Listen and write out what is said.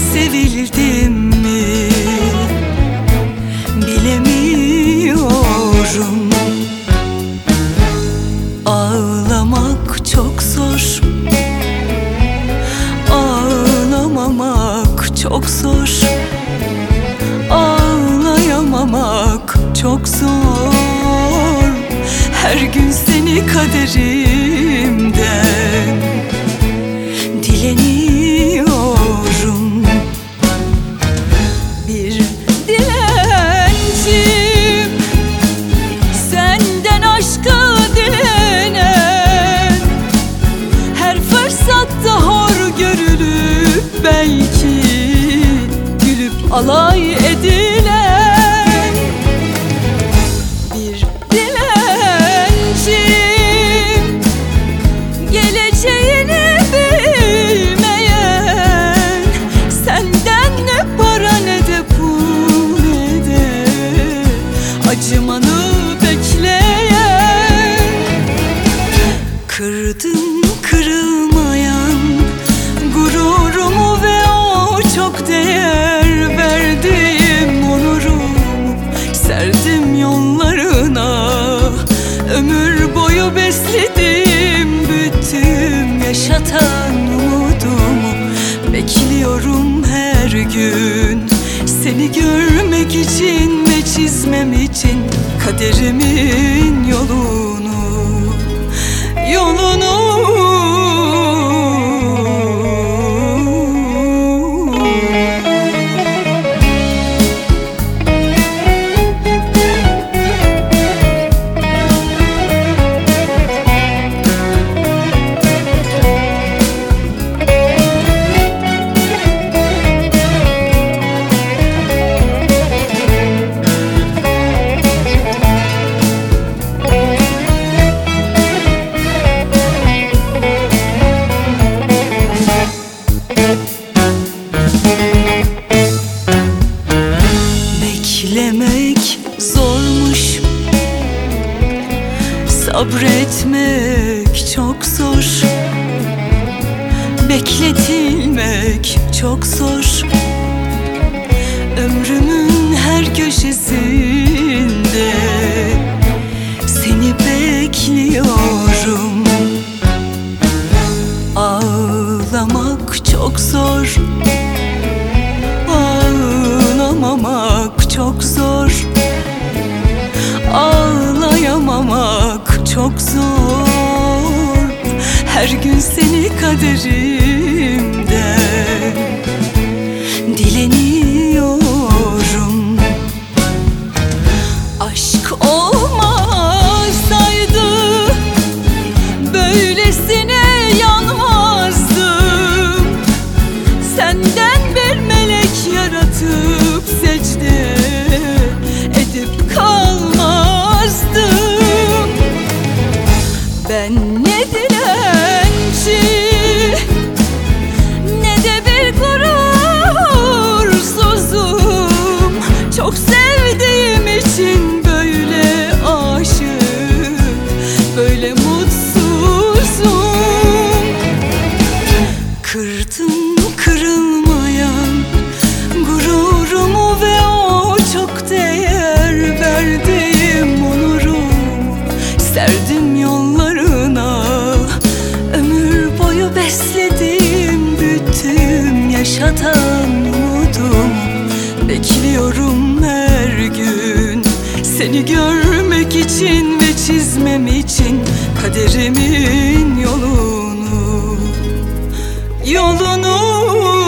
Sevildim mi? Bilemiyorum. Ağlamak çok zor. Ağlamamak çok zor. Ağlayamamak çok zor. Her gün seni kaderimden alay edilen Bir dilencim Geleceğini yaşatan umudumu Bekliyorum her gün. Seni görmek için ve çizmem için Kaderimin yolunu Yolunu Sabretmek çok zor. Bekletilmek çok zor. Ömrümün her köşesinde Her gün seni kaderimden. Dileniyorum çatan umudum Bekliyorum her gün. Seni görmek için ve çizmem için Kaderimin yolunu Yolunu